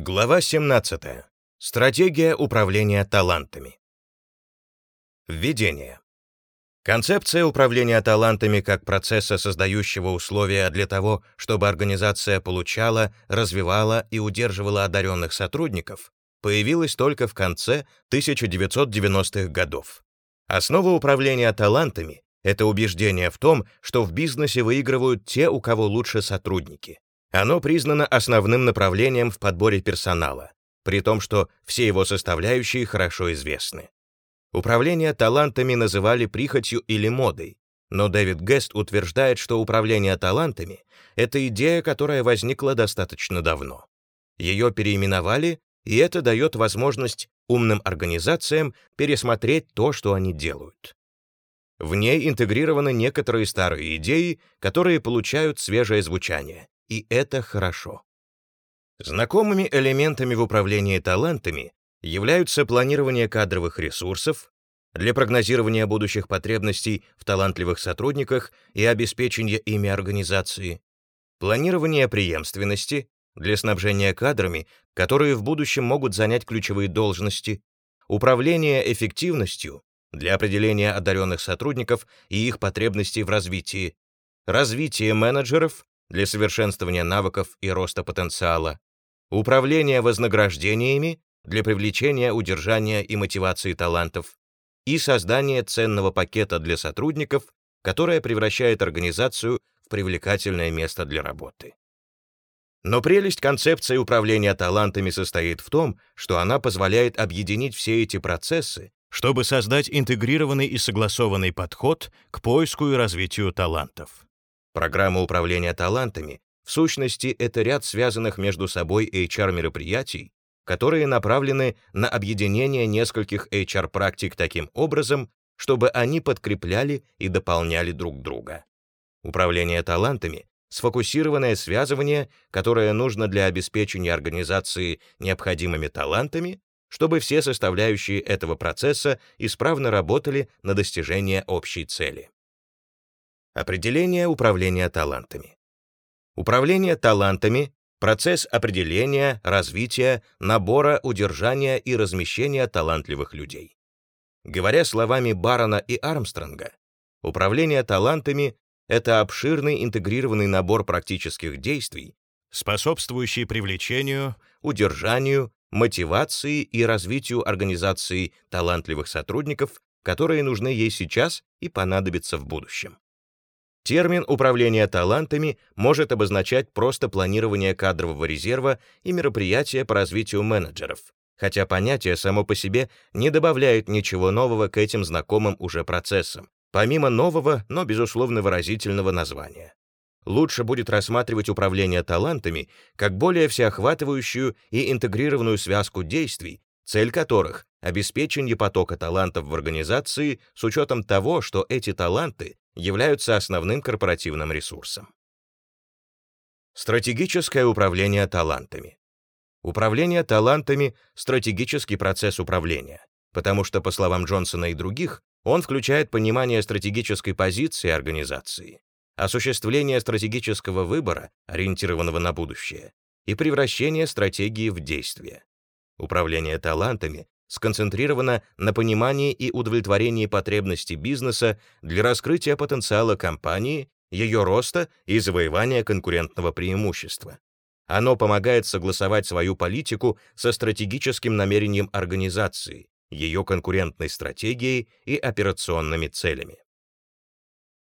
Глава 17. Стратегия управления талантами. Введение. Концепция управления талантами как процесса, создающего условия для того, чтобы организация получала, развивала и удерживала одаренных сотрудников, появилась только в конце 1990-х годов. Основа управления талантами — это убеждение в том, что в бизнесе выигрывают те, у кого лучше сотрудники. Оно признано основным направлением в подборе персонала, при том, что все его составляющие хорошо известны. Управление талантами называли прихотью или модой, но Дэвид Гест утверждает, что управление талантами — это идея, которая возникла достаточно давно. Ее переименовали, и это дает возможность умным организациям пересмотреть то, что они делают. В ней интегрированы некоторые старые идеи, которые получают свежее звучание, и это хорошо. Знакомыми элементами в управлении талантами являются планирование кадровых ресурсов для прогнозирования будущих потребностей в талантливых сотрудниках и обеспечения ими организации, планирование преемственности для снабжения кадрами, которые в будущем могут занять ключевые должности, управление эффективностью для определения одаренных сотрудников и их потребностей в развитии, развитие менеджеров для совершенствования навыков и роста потенциала, управление вознаграждениями для привлечения, удержания и мотивации талантов и создание ценного пакета для сотрудников, которое превращает организацию в привлекательное место для работы. Но прелесть концепции управления талантами состоит в том, что она позволяет объединить все эти процессы, чтобы создать интегрированный и согласованный подход к поиску и развитию талантов. Программа управления талантами в сущности это ряд связанных между собой HR-мероприятий, которые направлены на объединение нескольких HR-практик таким образом, чтобы они подкрепляли и дополняли друг друга. Управление талантами — сфокусированное связывание, которое нужно для обеспечения организации необходимыми талантами, чтобы все составляющие этого процесса исправно работали на достижение общей цели. Определение управления талантами. Управление талантами — процесс определения, развития, набора, удержания и размещения талантливых людей. Говоря словами Барона и Армстронга, управление талантами — это обширный интегрированный набор практических действий, способствующий привлечению, удержанию, мотивации и развитию организации талантливых сотрудников, которые нужны ей сейчас и понадобятся в будущем. Термин «управление талантами» может обозначать просто планирование кадрового резерва и мероприятия по развитию менеджеров, хотя понятие само по себе не добавляет ничего нового к этим знакомым уже процессам, помимо нового, но безусловно выразительного названия. Лучше будет рассматривать управление талантами как более всеохватывающую и интегрированную связку действий, цель которых — обеспечение потока талантов в организации с учетом того, что эти таланты являются основным корпоративным ресурсом. Стратегическое управление талантами. Управление талантами — стратегический процесс управления, потому что, по словам Джонсона и других, он включает понимание стратегической позиции организации, осуществление стратегического выбора, ориентированного на будущее, и превращение стратегии в действие. Управление талантами сконцентрирована на понимании и удовлетворении потребностей бизнеса для раскрытия потенциала компании, ее роста и завоевания конкурентного преимущества. Оно помогает согласовать свою политику со стратегическим намерением организации, ее конкурентной стратегией и операционными целями.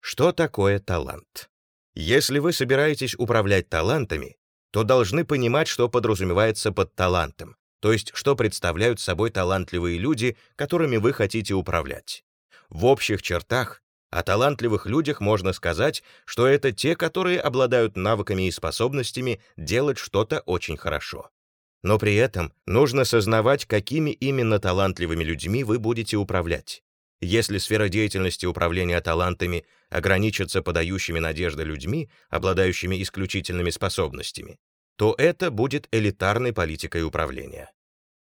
Что такое талант? Если вы собираетесь управлять талантами, то должны понимать, что подразумевается под талантом, то есть что представляют собой талантливые люди, которыми вы хотите управлять. В общих чертах о талантливых людях можно сказать, что это те, которые обладают навыками и способностями делать что-то очень хорошо. Но при этом нужно сознавать, какими именно талантливыми людьми вы будете управлять. Если сфера деятельности управления талантами ограничится подающими надежды людьми, обладающими исключительными способностями, то это будет элитарной политикой управления.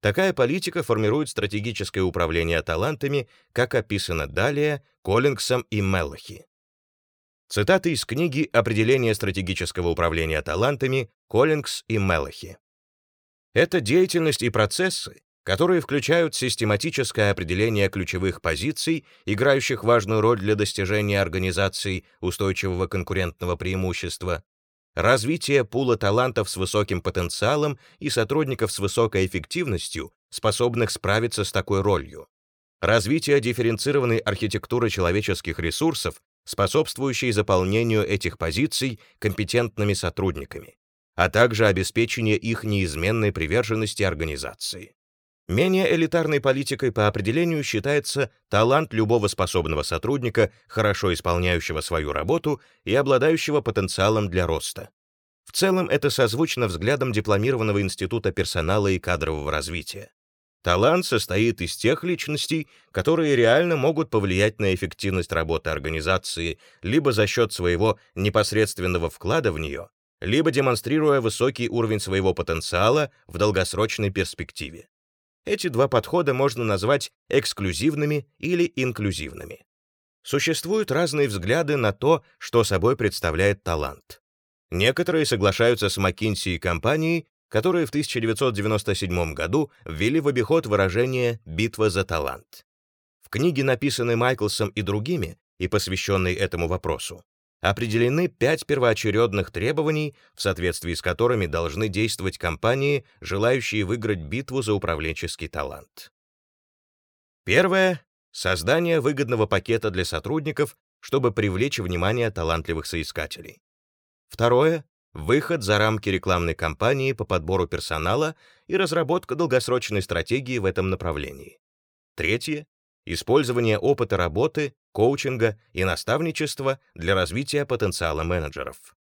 Такая политика формирует стратегическое управление талантами, как описано далее Коллингсом и Меллахи. Цитаты из книги «Определение стратегического управления талантами» Коллингс и Меллахи. Это деятельность и процессы, которые включают систематическое определение ключевых позиций, играющих важную роль для достижения организации устойчивого конкурентного преимущества, развитие пула талантов с высоким потенциалом и сотрудников с высокой эффективностью, способных справиться с такой ролью, развитие дифференцированной архитектуры человеческих ресурсов, способствующей заполнению этих позиций компетентными сотрудниками, а также обеспечение их неизменной приверженности организации. Менее элитарной политикой по определению считается талант любого способного сотрудника, хорошо исполняющего свою работу и обладающего потенциалом для роста. В целом это созвучно взглядам дипломированного института персонала и кадрового развития. Талант состоит из тех личностей, которые реально могут повлиять на эффективность работы организации либо за счет своего непосредственного вклада в нее, либо демонстрируя высокий уровень своего потенциала в долгосрочной перспективе. Эти два подхода можно назвать эксклюзивными или инклюзивными. Существуют разные взгляды на то, что собой представляет талант. Некоторые соглашаются с McKinsey и компанией, которые в 1997 году ввели в обиход выражение «битва за талант». В книге, написанной Майклсом и другими и посвященной этому вопросу, определены пять первоочередных требований, в соответствии с которыми должны действовать компании, желающие выиграть битву за управленческий талант. Первое — создание выгодного пакета для сотрудников, чтобы привлечь внимание талантливых соискателей. Второе — выход за рамки рекламной кампании по подбору персонала и разработка долгосрочной стратегии в этом направлении. Третье использование опыта работы, коучинга и наставничества для развития потенциала менеджеров.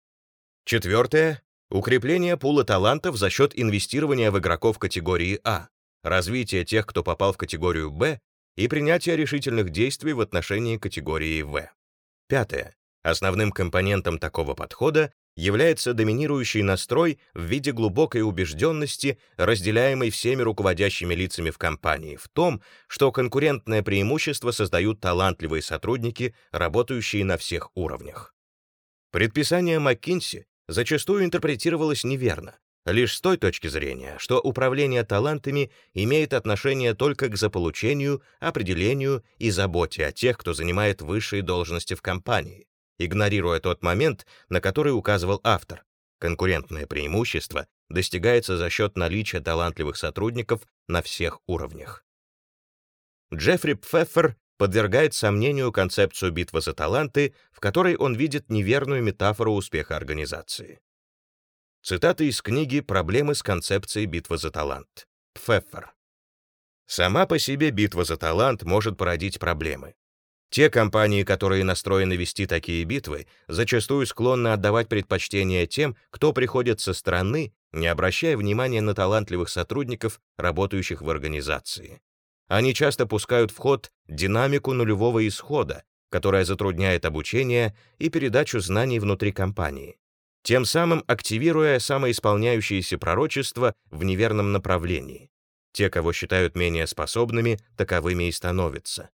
Четвертое — укрепление пула талантов за счет инвестирования в игроков категории А, развитие тех, кто попал в категорию Б, и принятие решительных действий в отношении категории В. Пятое. Основным компонентом такого подхода является доминирующий настрой в виде глубокой убежденности, разделяемой всеми руководящими лицами в компании, в том, что конкурентное преимущество создают талантливые сотрудники, работающие на всех уровнях. Предписание МcKinsey зачастую интерпретировалось неверно, лишь с той точки зрения, что управление талантами имеет отношение только к заполучению, определению и заботе о тех, кто занимает высшие должности в компании, игнорируя тот момент, на который указывал автор. Конкурентное преимущество достигается за счет наличия талантливых сотрудников на всех уровнях. Джеффри Пфеффер подвергает сомнению концепцию битвы за таланты, в которой он видит неверную метафору успеха организации. Цитата из книги «Проблемы с концепцией битвы за талант». Пфеффер. Сама по себе битва за талант может породить проблемы. Те компании, которые настроены вести такие битвы, зачастую склонны отдавать предпочтение тем, кто приходит со стороны, не обращая внимания на талантливых сотрудников, работающих в организации. Они часто пускают в ход динамику нулевого исхода, которая затрудняет обучение и передачу знаний внутри компании, тем самым активируя самоисполняющиеся пророчества в неверном направлении. Те, кого считают менее способными, таковыми и становятся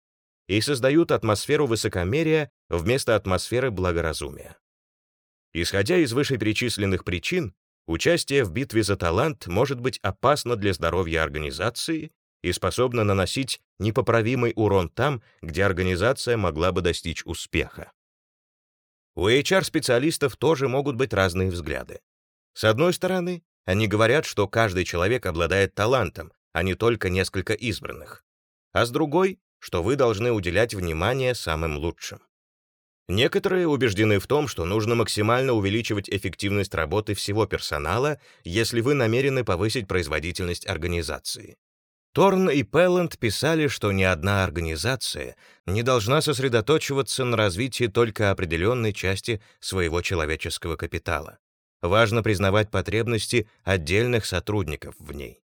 и создают атмосферу высокомерия вместо атмосферы благоразумия. Исходя из вышеперечисленных причин, участие в битве за талант может быть опасно для здоровья организации и способно наносить непоправимый урон там, где организация могла бы достичь успеха. У HR-специалистов тоже могут быть разные взгляды. С одной стороны, они говорят, что каждый человек обладает талантом, а не только несколько избранных. А с другой, что вы должны уделять внимание самым лучшим. Некоторые убеждены в том, что нужно максимально увеличивать эффективность работы всего персонала, если вы намерены повысить производительность организации. Торн и Пелланд писали, что ни одна организация не должна сосредоточиваться на развитии только определенной части своего человеческого капитала. Важно признавать потребности отдельных сотрудников в ней.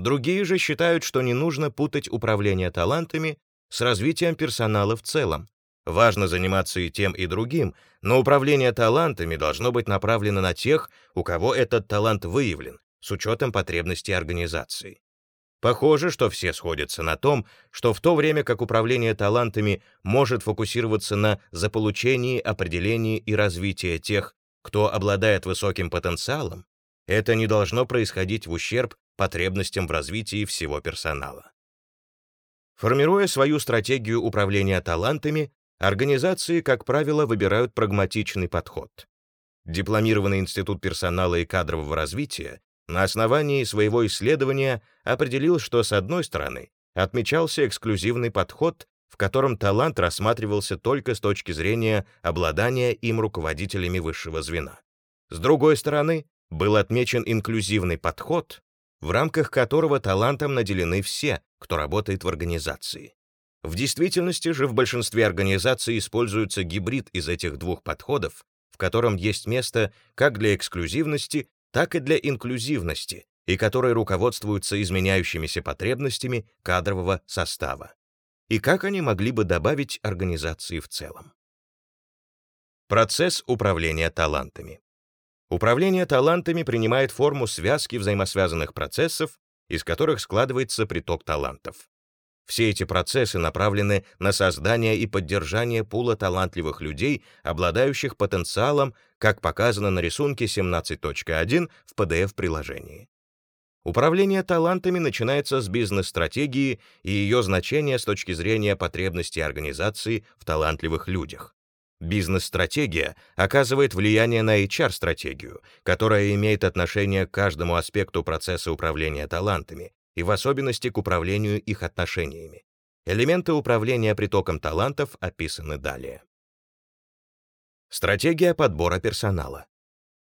Другие же считают, что не нужно путать управление талантами с развитием персонала в целом. Важно заниматься и тем, и другим, но управление талантами должно быть направлено на тех, у кого этот талант выявлен, с учетом потребностей организации. Похоже, что все сходятся на том, что в то время как управление талантами может фокусироваться на заполучении, определении и развитии тех, кто обладает высоким потенциалом, Это не должно происходить в ущерб потребностям в развитии всего персонала. Формируя свою стратегию управления талантами, организации, как правило, выбирают прагматичный подход. Дипломированный Институт персонала и кадрового развития на основании своего исследования определил, что, с одной стороны, отмечался эксклюзивный подход, в котором талант рассматривался только с точки зрения обладания им руководителями высшего звена. С другой стороны, был отмечен инклюзивный подход, в рамках которого талантом наделены все, кто работает в организации. В действительности же в большинстве организаций используется гибрид из этих двух подходов, в котором есть место как для эксклюзивности, так и для инклюзивности, и которые руководствуются изменяющимися потребностями кадрового состава. И как они могли бы добавить организации в целом. Процесс управления талантами. Управление талантами принимает форму связки взаимосвязанных процессов, из которых складывается приток талантов. Все эти процессы направлены на создание и поддержание пула талантливых людей, обладающих потенциалом, как показано на рисунке 17.1 в PDF-приложении. Управление талантами начинается с бизнес-стратегии и ее значения с точки зрения потребностей организации в талантливых людях. Бизнес-стратегия оказывает влияние на HR-стратегию, которая имеет отношение к каждому аспекту процесса управления талантами, и в особенности к управлению их отношениями. Элементы управления притоком талантов описаны далее. Стратегия подбора персонала.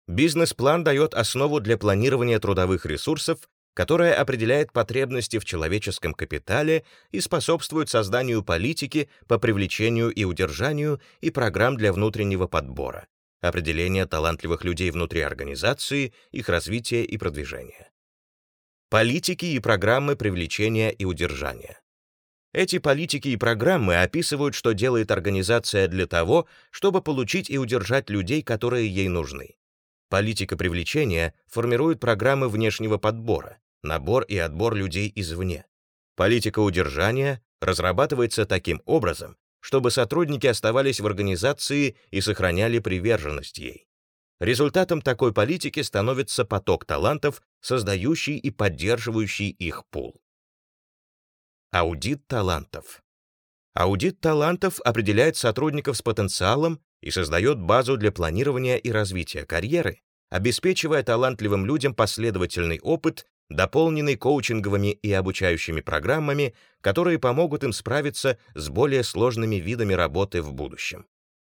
Бизнес-план дает основу для планирования трудовых ресурсов которая определяет потребности в человеческом капитале и способствует созданию политики по привлечению и удержанию и программ для внутреннего подбора, определения талантливых людей внутри организации, их развития и продвижения. Политики и программы привлечения и удержания. Эти политики и программы описывают, что делает организация для того, чтобы получить и удержать людей, которые ей нужны. Политика привлечения формирует программы внешнего подбора, набор и отбор людей извне. Политика удержания разрабатывается таким образом, чтобы сотрудники оставались в организации и сохраняли приверженность ей. Результатом такой политики становится поток талантов, создающий и поддерживающий их пул. Аудит талантов. Аудит талантов определяет сотрудников с потенциалом и создает базу для планирования и развития карьеры, обеспечивая талантливым людям последовательный опыт дополненный коучинговыми и обучающими программами, которые помогут им справиться с более сложными видами работы в будущем.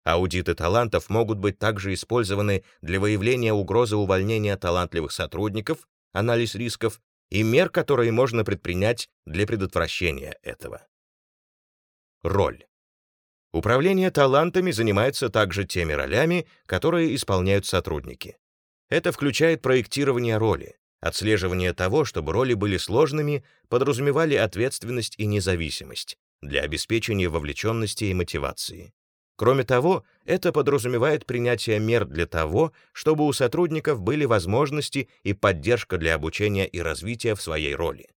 Аудиты талантов могут быть также использованы для выявления угрозы увольнения талантливых сотрудников, анализ рисков и мер, которые можно предпринять для предотвращения этого. Роль. Управление талантами занимается также теми ролями, которые исполняют сотрудники. Это включает проектирование роли, Отслеживание того, чтобы роли были сложными, подразумевали ответственность и независимость для обеспечения вовлеченности и мотивации. Кроме того, это подразумевает принятие мер для того, чтобы у сотрудников были возможности и поддержка для обучения и развития в своей роли.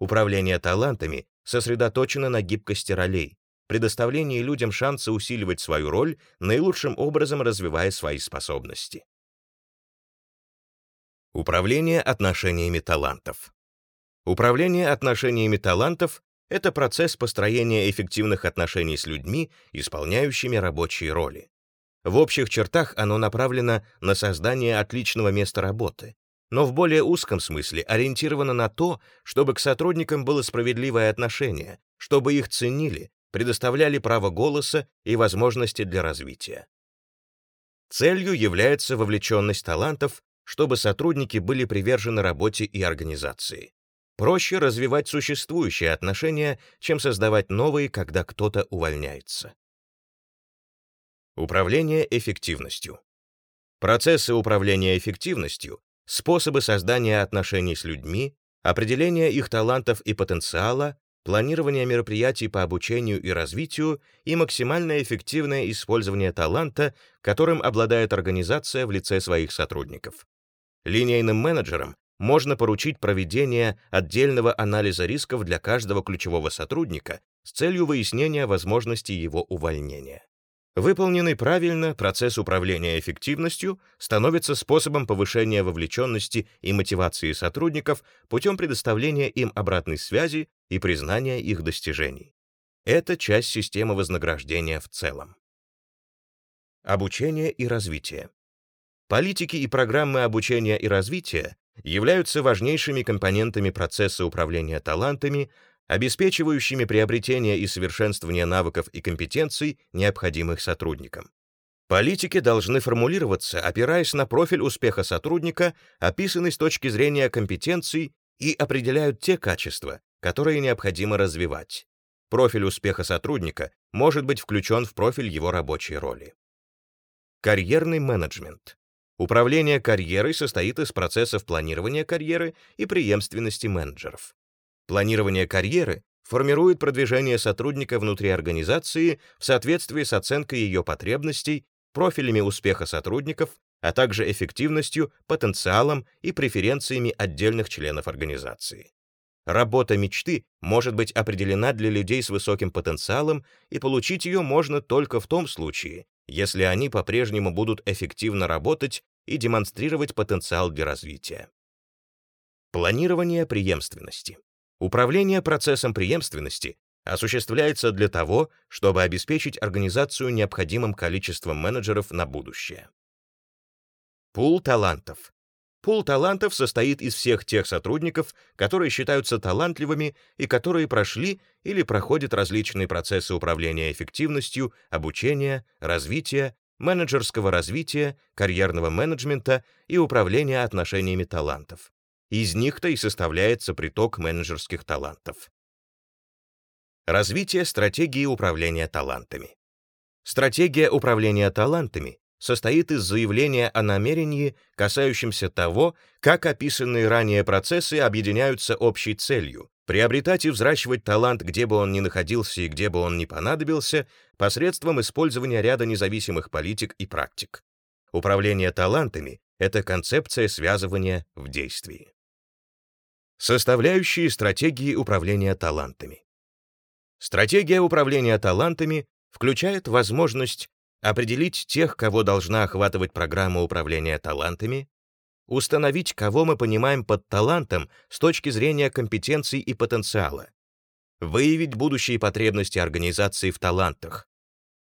Управление талантами сосредоточено на гибкости ролей, предоставлении людям шанса усиливать свою роль, наилучшим образом развивая свои способности. Управление отношениями талантов. Управление отношениями талантов — это процесс построения эффективных отношений с людьми, исполняющими рабочие роли. В общих чертах оно направлено на создание отличного места работы, но в более узком смысле ориентировано на то, чтобы к сотрудникам было справедливое отношение, чтобы их ценили, предоставляли право голоса и возможности для развития. Целью является вовлеченность талантов чтобы сотрудники были привержены работе и организации. Проще развивать существующие отношения, чем создавать новые, когда кто-то увольняется. Управление эффективностью. Процессы управления эффективностью, способы создания отношений с людьми, определение их талантов и потенциала, планирование мероприятий по обучению и развитию и максимально эффективное использование таланта, которым обладает организация в лице своих сотрудников. Линейным менеджерам можно поручить проведение отдельного анализа рисков для каждого ключевого сотрудника с целью выяснения возможности его увольнения. Выполненный правильно, процесс управления эффективностью становится способом повышения вовлеченности и мотивации сотрудников путем предоставления им обратной связи и признания их достижений. Это часть системы вознаграждения в целом. Обучение и развитие. Политики и программы обучения и развития являются важнейшими компонентами процесса управления талантами, обеспечивающими приобретение и совершенствование навыков и компетенций, необходимых сотрудникам. Политики должны формулироваться, опираясь на профиль успеха сотрудника, описанный с точки зрения компетенций, и определяют те качества, которые необходимо развивать. Профиль успеха сотрудника может быть включен в профиль его рабочей роли. Карьерный менеджмент. Управление карьерой состоит из процессов планирования карьеры и преемственности менеджеров. Планирование карьеры формирует продвижение сотрудника внутри организации в соответствии с оценкой ее потребностей, профилями успеха сотрудников, а также эффективностью, потенциалом и преференциями отдельных членов организации. Работа мечты может быть определена для людей с высоким потенциалом, и получить ее можно только в том случае, если они по-прежнему будут эффективно работать и демонстрировать потенциал для развития. Планирование преемственности. Управление процессом преемственности осуществляется для того, чтобы обеспечить организацию необходимым количеством менеджеров на будущее. Пул талантов. Пул талантов состоит из всех тех сотрудников, которые считаются талантливыми и которые прошли или проходят различные процессы управления эффективностью, обучения, развития, менеджерского развития, карьерного менеджмента и управления отношениями талантов. Из них-то и составляется приток менеджерских талантов. Развитие стратегии управления талантами. Стратегия управления талантами состоит из заявления о намерении, касающемся того, как описанные ранее процессы объединяются общей целью приобретать и взращивать талант, где бы он ни находился и где бы он ни понадобился, посредством использования ряда независимых политик и практик. Управление талантами — это концепция связывания в действии. Составляющие стратегии управления талантами. Стратегия управления талантами включает возможность определить тех, кого должна охватывать программа управления талантами, установить, кого мы понимаем под талантом с точки зрения компетенций и потенциала, выявить будущие потребности организации в талантах,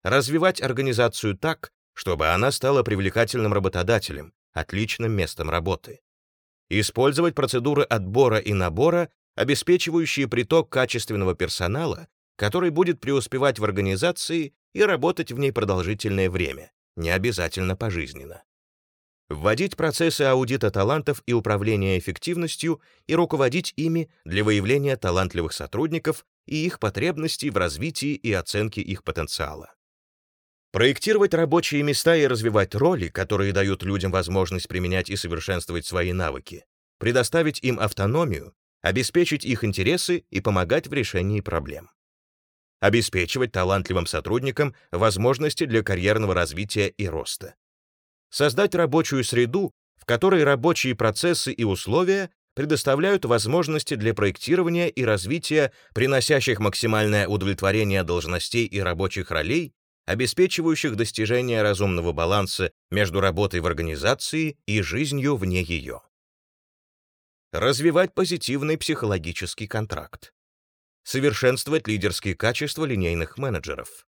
развивать организацию так, чтобы она стала привлекательным работодателем, отличным местом работы, использовать процедуры отбора и набора, обеспечивающие приток качественного персонала, который будет преуспевать в организации и работать в ней продолжительное время, не обязательно пожизненно. Вводить процессы аудита талантов и управления эффективностью и руководить ими для выявления талантливых сотрудников и их потребностей в развитии и оценке их потенциала. Проектировать рабочие места и развивать роли, которые дают людям возможность применять и совершенствовать свои навыки, предоставить им автономию, обеспечить их интересы и помогать в решении проблем. Обеспечивать талантливым сотрудникам возможности для карьерного развития и роста. Создать рабочую среду, в которой рабочие процессы и условия предоставляют возможности для проектирования и развития, приносящих максимальное удовлетворение должностей и рабочих ролей обеспечивающих достижение разумного баланса между работой в организации и жизнью вне ее. Развивать позитивный психологический контракт. Совершенствовать лидерские качества линейных менеджеров.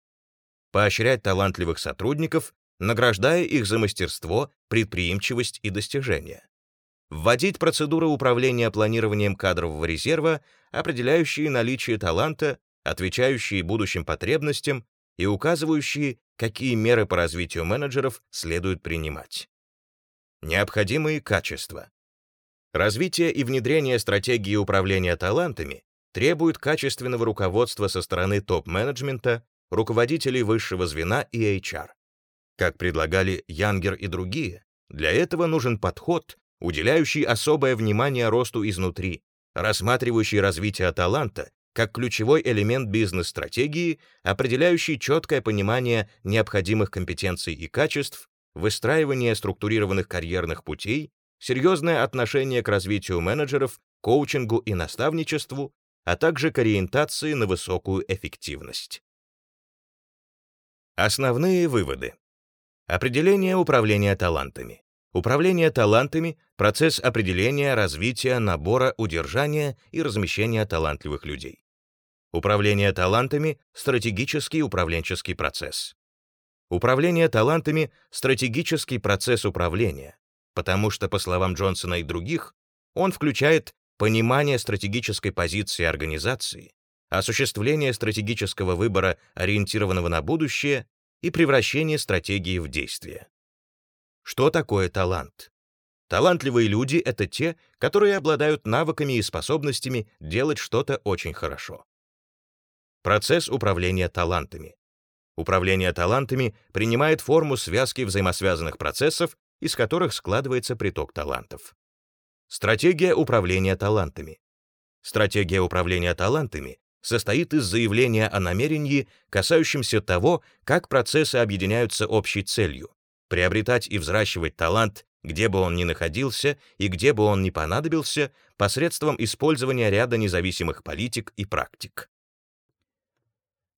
Поощрять талантливых сотрудников, награждая их за мастерство, предприимчивость и достижения. Вводить процедуры управления планированием кадрового резерва, определяющие наличие таланта, отвечающие будущим потребностям и указывающие, какие меры по развитию менеджеров следует принимать. Необходимые качества. Развитие и внедрение стратегии управления талантами требует качественного руководства со стороны топ-менеджмента, руководителей высшего звена и HR. Как предлагали Янгер и другие, для этого нужен подход, уделяющий особое внимание росту изнутри, рассматривающий развитие таланта как ключевой элемент бизнес-стратегии, определяющий четкое понимание необходимых компетенций и качеств, выстраивание структурированных карьерных путей, серьезное отношение к развитию менеджеров, коучингу и наставничеству, а также к ориентации на высокую эффективность. Основные выводы. Определение управления талантами. Управление талантами — процесс определения, развития, набора, удержания и размещения талантливых людей. Управление талантами — стратегический управленческий процесс. Управление талантами — стратегический процесс управления, потому что, по словам Джонсона и других, он включает понимание стратегической позиции организации, осуществление стратегического выбора, ориентированного на будущее, и превращение стратегии в действие. Что такое талант? Талантливые люди — это те, которые обладают навыками и способностями делать что-то очень хорошо. Процесс управления талантами. Управление талантами принимает форму связки взаимосвязанных процессов, из которых складывается приток талантов. Стратегия управления талантами. Стратегия управления талантами состоит из заявления о намерении, касающемся того, как процессы объединяются общей целью — приобретать и взращивать талант, где бы он ни находился и где бы он ни понадобился, посредством использования ряда независимых политик и практик.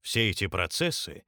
Все эти процессы